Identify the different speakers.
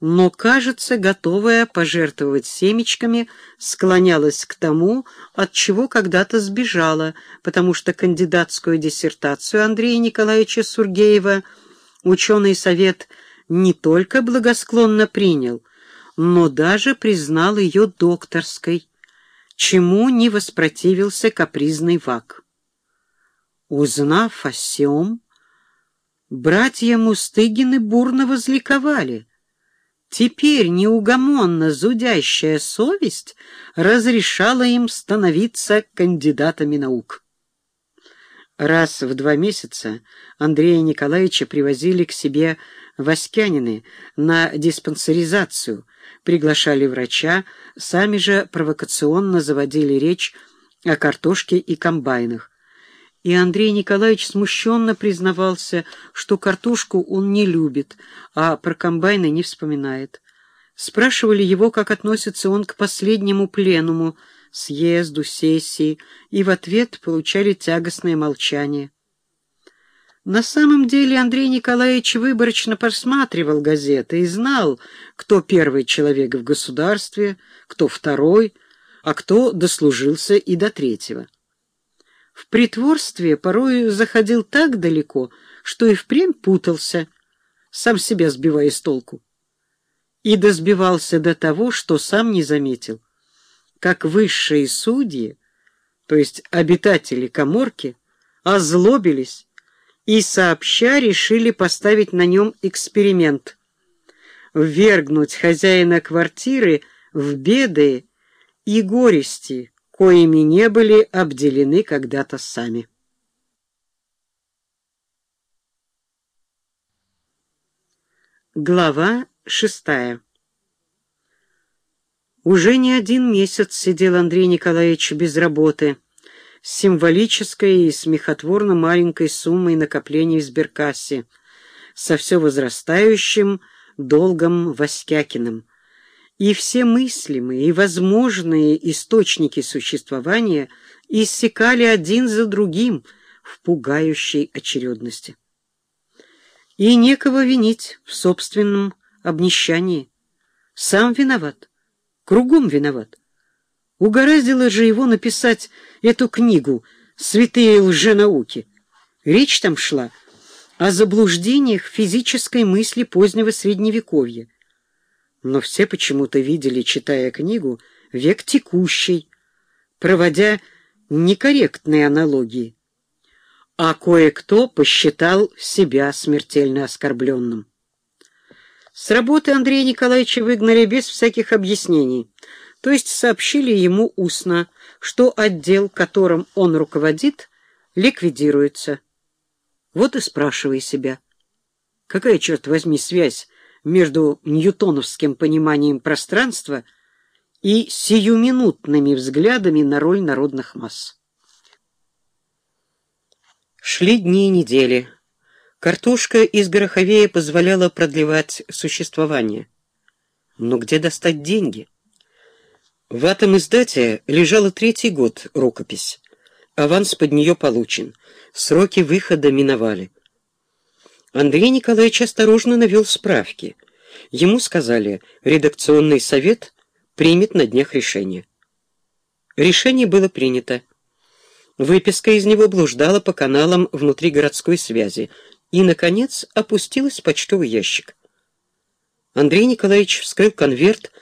Speaker 1: но, кажется, готовая пожертвовать семечками, склонялась к тому, от чего когда-то сбежала, потому что кандидатскую диссертацию Андрея Николаевича Сургеева ученый совет не только благосклонно принял, но даже признал ее докторской, чему не воспротивился капризный вак. Узнав о сём, братья Мустыгины бурно возликовали — Теперь неугомонно зудящая совесть разрешала им становиться кандидатами наук. Раз в два месяца Андрея Николаевича привозили к себе Васькянины на диспансеризацию, приглашали врача, сами же провокационно заводили речь о картошке и комбайнах и Андрей Николаевич смущенно признавался, что картошку он не любит, а про комбайны не вспоминает. Спрашивали его, как относится он к последнему пленуму, съезду, сессии, и в ответ получали тягостное молчание. На самом деле Андрей Николаевич выборочно просматривал газеты и знал, кто первый человек в государстве, кто второй, а кто дослужился и до третьего. В притворстве порою заходил так далеко, что и впрямь путался, сам себя сбивая с толку. И досбивался до того, что сам не заметил, как высшие судьи, то есть обитатели коморки, озлобились и сообща решили поставить на нем эксперимент — ввергнуть хозяина квартиры в беды и горести, коими не были обделены когда-то сами. Глава шестая Уже не один месяц сидел Андрей Николаевич без работы, с символической и смехотворно маленькой суммой накоплений в сберкассе, со все возрастающим долгом Васькякиным, и все мыслимые и возможные источники существования иссякали один за другим в пугающей очередности. И некого винить в собственном обнищании. Сам виноват, кругом виноват. Угораздило же его написать эту книгу «Святые лженауки». Речь там шла о заблуждениях физической мысли позднего Средневековья но все почему-то видели, читая книгу, век текущий, проводя некорректные аналогии. А кое-кто посчитал себя смертельно оскорбленным. С работы Андрея Николаевича выгнали без всяких объяснений, то есть сообщили ему устно, что отдел, которым он руководит, ликвидируется. Вот и спрашивай себя, какая, черт возьми, связь между ньютоновским пониманием пространства и сиюминутными взглядами на роль народных масс. Шли дни и недели. Картошка из Гороховея позволяла продлевать существование. Но где достать деньги? В этом издате лежала третий год рукопись. Аванс под нее получен. Сроки выхода миновали. Андрей Николаевич осторожно навел справки. Ему сказали, редакционный совет примет на днях решение. Решение было принято. Выписка из него блуждала по каналам внутригородской связи и, наконец, опустилась в почтовый ящик. Андрей Николаевич вскрыл конверт